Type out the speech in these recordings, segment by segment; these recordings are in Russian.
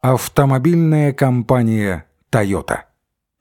Автомобильная компания Toyota.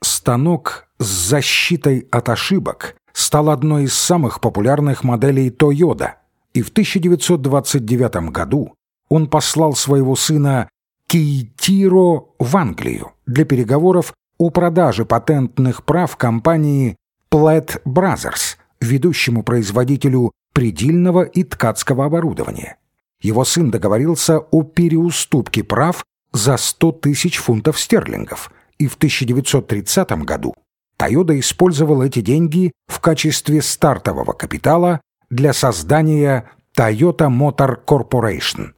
Станок с защитой от ошибок стал одной из самых популярных моделей Toyota, и в 1929 году он послал своего сына Кейтиро в Англию для переговоров о продаже патентных прав компании Platt Brothers, ведущему производителю предельного и ткацкого оборудования. Его сын договорился о переуступке прав за 100 тысяч фунтов стерлингов, и в 1930 году Toyota использовал эти деньги в качестве стартового капитала для создания Toyota Motor Corporation.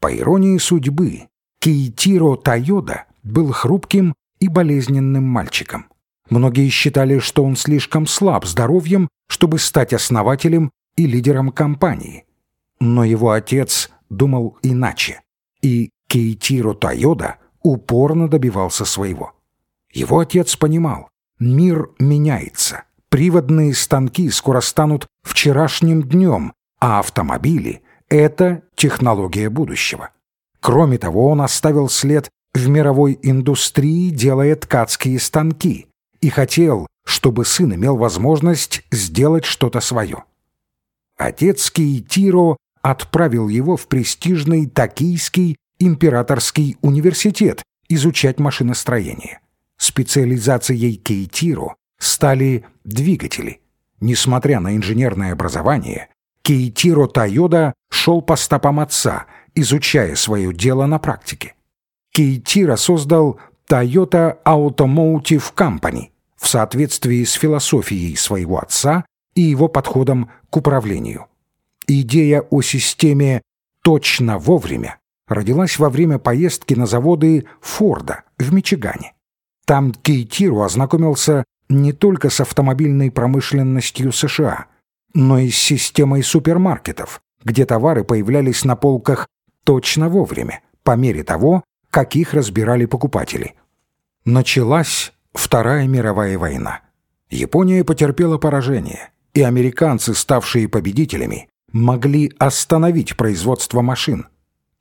По иронии судьбы, Кейтиро Тойода был хрупким и болезненным мальчиком. Многие считали, что он слишком слаб здоровьем, чтобы стать основателем и лидером компании. Но его отец думал иначе, и Кейтиро Тойода упорно добивался своего. Его отец понимал, мир меняется, приводные станки скоро станут вчерашним днем, а автомобили — это технология будущего. Кроме того, он оставил след в мировой индустрии, делая ткацкие станки, и хотел, чтобы сын имел возможность сделать что-то свое. Отец Кейтиро отправил его в престижный Токийский императорский университет изучать машиностроение. Специализацией Кейтиро стали двигатели. Несмотря на инженерное образование, Кейтиро Тойода шел по стопам отца, изучая свое дело на практике. Кейтиро создал Toyota Automotive Company в соответствии с философией своего отца и его подходом к управлению. Идея о системе «точно вовремя» родилась во время поездки на заводы Форда в Мичигане. Там Кейтиру ознакомился не только с автомобильной промышленностью США, но и с системой супермаркетов, где товары появлялись на полках точно вовремя, по мере того, как их разбирали покупатели. Началась Вторая мировая война. Япония потерпела поражение, и американцы, ставшие победителями, могли остановить производство машин.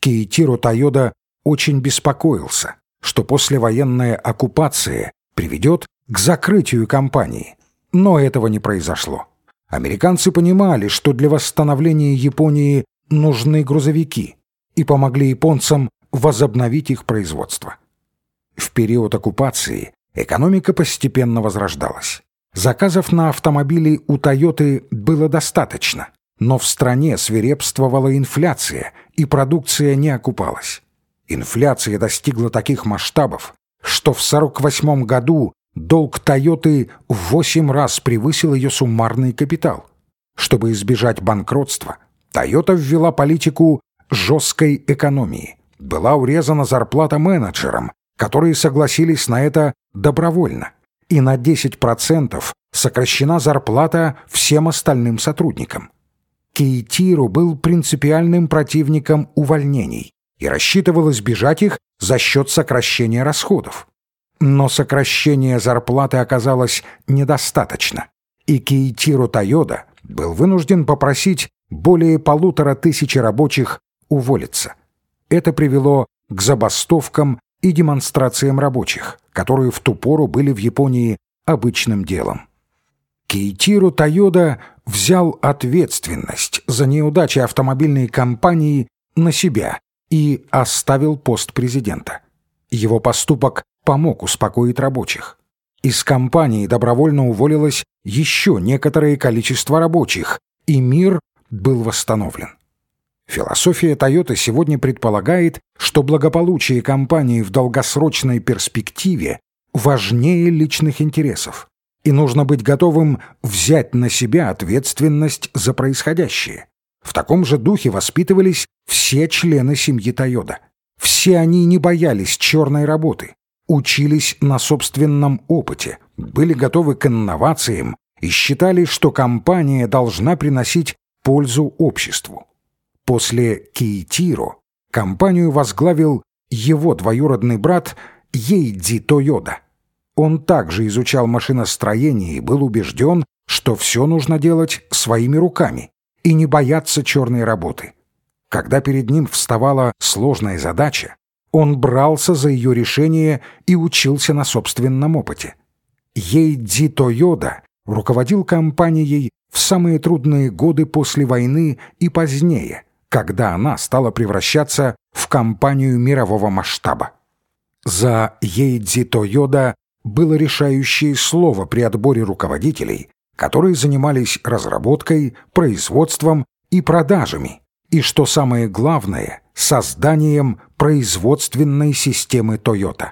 Кейтиро Тойода очень беспокоился, что послевоенная оккупация приведет к закрытию компании. Но этого не произошло. Американцы понимали, что для восстановления Японии нужны грузовики, и помогли японцам возобновить их производство. В период оккупации экономика постепенно возрождалась. Заказов на автомобили у «Тойоты» было достаточно, но в стране свирепствовала инфляция, и продукция не окупалась. Инфляция достигла таких масштабов, что в 1948 году долг «Тойоты» в 8 раз превысил ее суммарный капитал. Чтобы избежать банкротства, «Тойота» ввела политику жесткой экономии. Была урезана зарплата менеджерам, которые согласились на это добровольно, и на 10% сокращена зарплата всем остальным сотрудникам. Кейтиру был принципиальным противником увольнений и рассчитывал избежать их за счет сокращения расходов. Но сокращение зарплаты оказалось недостаточно, и Кейтиру Тойода был вынужден попросить более полутора тысячи рабочих уволиться. Это привело к забастовкам и демонстрациям рабочих, которые в ту пору были в Японии обычным делом. Кейтиру Тойода взял ответственность за неудачи автомобильной компании на себя и оставил пост президента. Его поступок помог успокоить рабочих. Из компании добровольно уволилось еще некоторое количество рабочих, и мир был восстановлен. Философия Toyota сегодня предполагает, что благополучие компании в долгосрочной перспективе важнее личных интересов, и нужно быть готовым взять на себя ответственность за происходящее. В таком же духе воспитывались все члены семьи Тойода. Все они не боялись черной работы, учились на собственном опыте, были готовы к инновациям и считали, что компания должна приносить пользу обществу. После Кейтиро компанию возглавил его двоюродный брат Ейдзи Тойода. Он также изучал машиностроение и был убежден, что все нужно делать своими руками и не бояться черной работы. Когда перед ним вставала сложная задача, Он брался за ее решение и учился на собственном опыте. Ейдзи Тойода руководил компанией в самые трудные годы после войны и позднее, когда она стала превращаться в компанию мирового масштаба. За Ейдзи Тойода было решающее слово при отборе руководителей, которые занимались разработкой, производством и продажами, и, что самое главное, созданием производственной системы Toyota.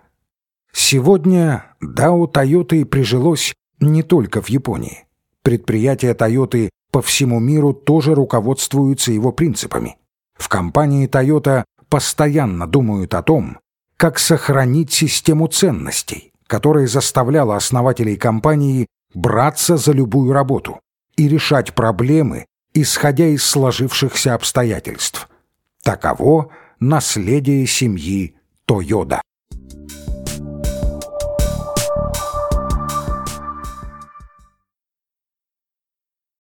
Сегодня Дао Тойоты прижилось не только в Японии. Предприятия Тойоты по всему миру тоже руководствуются его принципами. В компании Toyota постоянно думают о том, как сохранить систему ценностей, которая заставляла основателей компании браться за любую работу и решать проблемы, исходя из сложившихся обстоятельств. Таково наследие семьи Тойода.